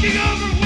fucking over